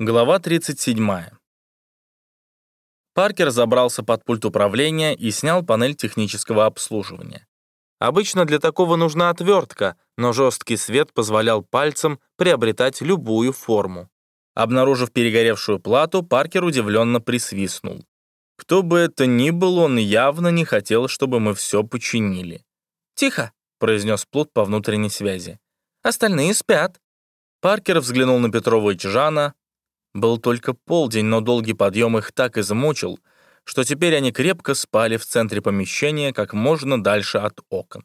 Глава 37. Паркер забрался под пульт управления и снял панель технического обслуживания. Обычно для такого нужна отвертка, но жесткий свет позволял пальцам приобретать любую форму. Обнаружив перегоревшую плату, Паркер удивленно присвистнул. Кто бы это ни был, он явно не хотел, чтобы мы все починили. «Тихо», — произнес Плут по внутренней связи. «Остальные спят». Паркер взглянул на Петрова и Чжана, был только полдень, но долгий подъем их так измучил, что теперь они крепко спали в центре помещения как можно дальше от окон.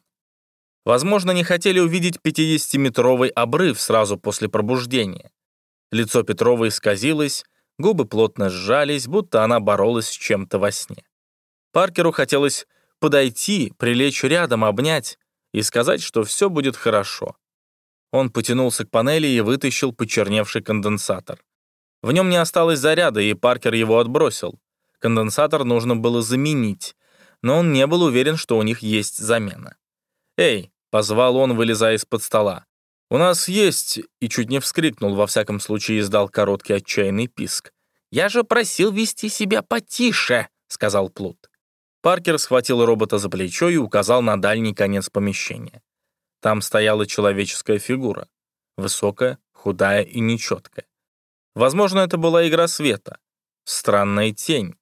Возможно, не хотели увидеть 50-метровый обрыв сразу после пробуждения. Лицо Петрова исказилось, губы плотно сжались, будто она боролась с чем-то во сне. Паркеру хотелось подойти, прилечь рядом, обнять и сказать, что все будет хорошо. Он потянулся к панели и вытащил почерневший конденсатор. В нем не осталось заряда, и Паркер его отбросил. Конденсатор нужно было заменить, но он не был уверен, что у них есть замена. «Эй!» — позвал он, вылезая из-под стола. «У нас есть...» — и чуть не вскрикнул, во всяком случае издал короткий отчаянный писк. «Я же просил вести себя потише!» — сказал Плут. Паркер схватил робота за плечо и указал на дальний конец помещения. Там стояла человеческая фигура. Высокая, худая и нечеткая. Возможно, это была игра света. Странная тень.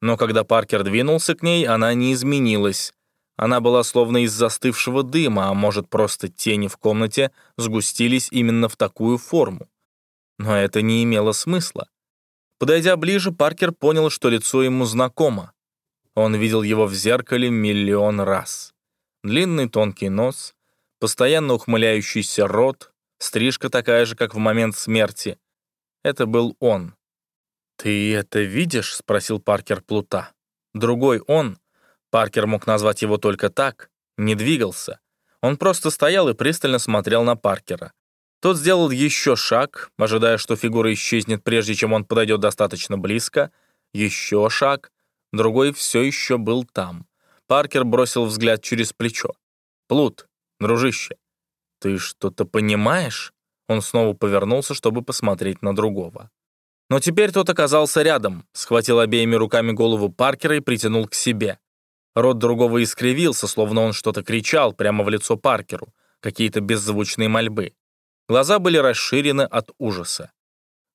Но когда Паркер двинулся к ней, она не изменилась. Она была словно из застывшего дыма, а может, просто тени в комнате сгустились именно в такую форму. Но это не имело смысла. Подойдя ближе, Паркер понял, что лицо ему знакомо. Он видел его в зеркале миллион раз. Длинный тонкий нос, постоянно ухмыляющийся рот, стрижка такая же, как в момент смерти, это был он. «Ты это видишь?» — спросил Паркер Плута. Другой он, Паркер мог назвать его только так, не двигался. Он просто стоял и пристально смотрел на Паркера. Тот сделал еще шаг, ожидая, что фигура исчезнет, прежде чем он подойдет достаточно близко. Еще шаг. Другой все еще был там. Паркер бросил взгляд через плечо. «Плут, дружище, ты что-то понимаешь?» Он снова повернулся, чтобы посмотреть на другого. Но теперь тот оказался рядом, схватил обеими руками голову Паркера и притянул к себе. Рот другого искривился, словно он что-то кричал прямо в лицо Паркеру, какие-то беззвучные мольбы. Глаза были расширены от ужаса.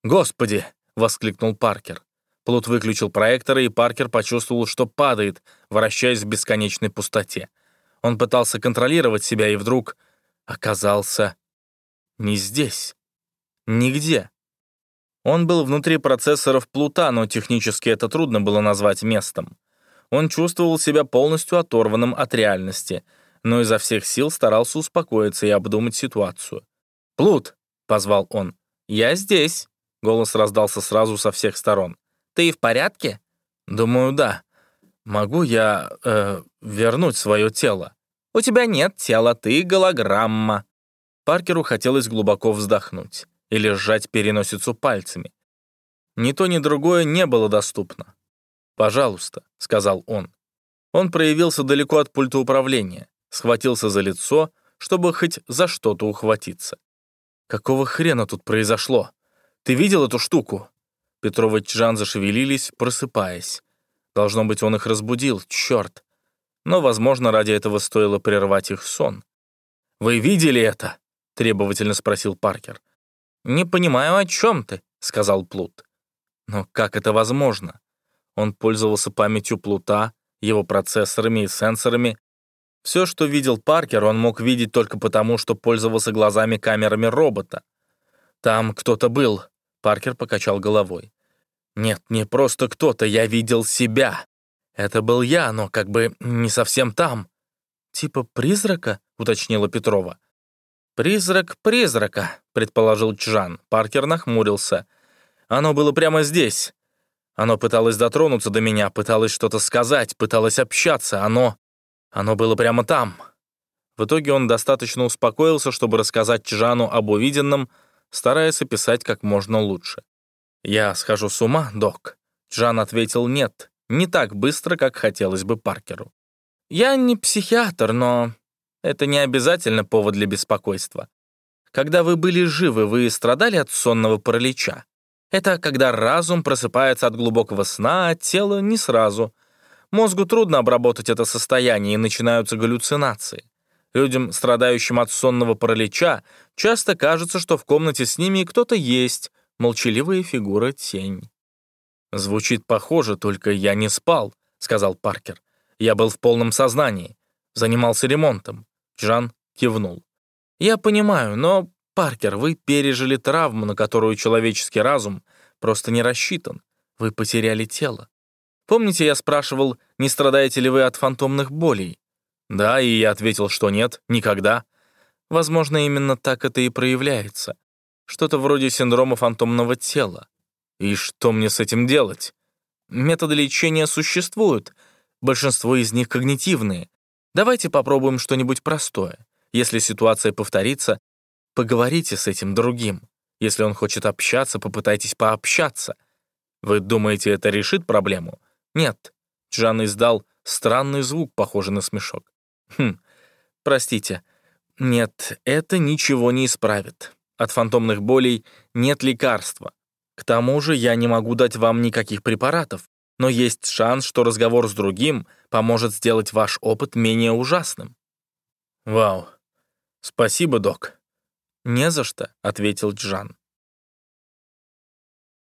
«Господи!» — воскликнул Паркер. Плут выключил проектор, и Паркер почувствовал, что падает, вращаясь в бесконечной пустоте. Он пытался контролировать себя и вдруг оказался не здесь. Нигде. Он был внутри процессоров Плута, но технически это трудно было назвать местом. Он чувствовал себя полностью оторванным от реальности, но изо всех сил старался успокоиться и обдумать ситуацию. «Плут!» — позвал он. «Я здесь!» — голос раздался сразу со всех сторон. «Ты в порядке?» «Думаю, да. Могу я э, вернуть свое тело?» «У тебя нет тела, ты голограмма», Паркеру хотелось глубоко вздохнуть или сжать переносицу пальцами. Ни то, ни другое не было доступно. «Пожалуйста», — сказал он. Он проявился далеко от пульта управления, схватился за лицо, чтобы хоть за что-то ухватиться. «Какого хрена тут произошло? Ты видел эту штуку?» Петров и Чжан зашевелились, просыпаясь. Должно быть, он их разбудил, черт. Но, возможно, ради этого стоило прервать их сон. «Вы видели это?» — требовательно спросил Паркер. «Не понимаю, о чем ты», — сказал Плут. Но как это возможно? Он пользовался памятью Плута, его процессорами и сенсорами. Все, что видел Паркер, он мог видеть только потому, что пользовался глазами-камерами робота. «Там кто-то был», — Паркер покачал головой. «Нет, не просто кто-то, я видел себя. Это был я, но как бы не совсем там». «Типа призрака?» — уточнила Петрова. «Призрак призрака», — предположил Чжан. Паркер нахмурился. «Оно было прямо здесь. Оно пыталось дотронуться до меня, пыталось что-то сказать, пыталось общаться. Оно... Оно было прямо там». В итоге он достаточно успокоился, чтобы рассказать Чжану об увиденном, стараясь описать как можно лучше. «Я схожу с ума, док?» Джан ответил «нет», не так быстро, как хотелось бы Паркеру. «Я не психиатр, но это не обязательно повод для беспокойства. Когда вы были живы, вы страдали от сонного паралича? Это когда разум просыпается от глубокого сна, а тело не сразу. Мозгу трудно обработать это состояние, и начинаются галлюцинации. Людям, страдающим от сонного паралича, часто кажется, что в комнате с ними кто-то есть, молчаливая фигура тень. «Звучит похоже, только я не спал», — сказал Паркер. «Я был в полном сознании. Занимался ремонтом». Джан кивнул. «Я понимаю, но, Паркер, вы пережили травму, на которую человеческий разум просто не рассчитан. Вы потеряли тело. Помните, я спрашивал, не страдаете ли вы от фантомных болей? Да, и я ответил, что нет, никогда. Возможно, именно так это и проявляется. Что-то вроде синдрома фантомного тела. И что мне с этим делать? Методы лечения существуют. Большинство из них когнитивные. Давайте попробуем что-нибудь простое. Если ситуация повторится, поговорите с этим другим. Если он хочет общаться, попытайтесь пообщаться. Вы думаете, это решит проблему? Нет. Джан издал странный звук, похожий на смешок. Хм, простите. Нет, это ничего не исправит. От фантомных болей нет лекарства. К тому же я не могу дать вам никаких препаратов, но есть шанс, что разговор с другим поможет сделать ваш опыт менее ужасным. Вау. Спасибо, док. Не за что, ответил Джан.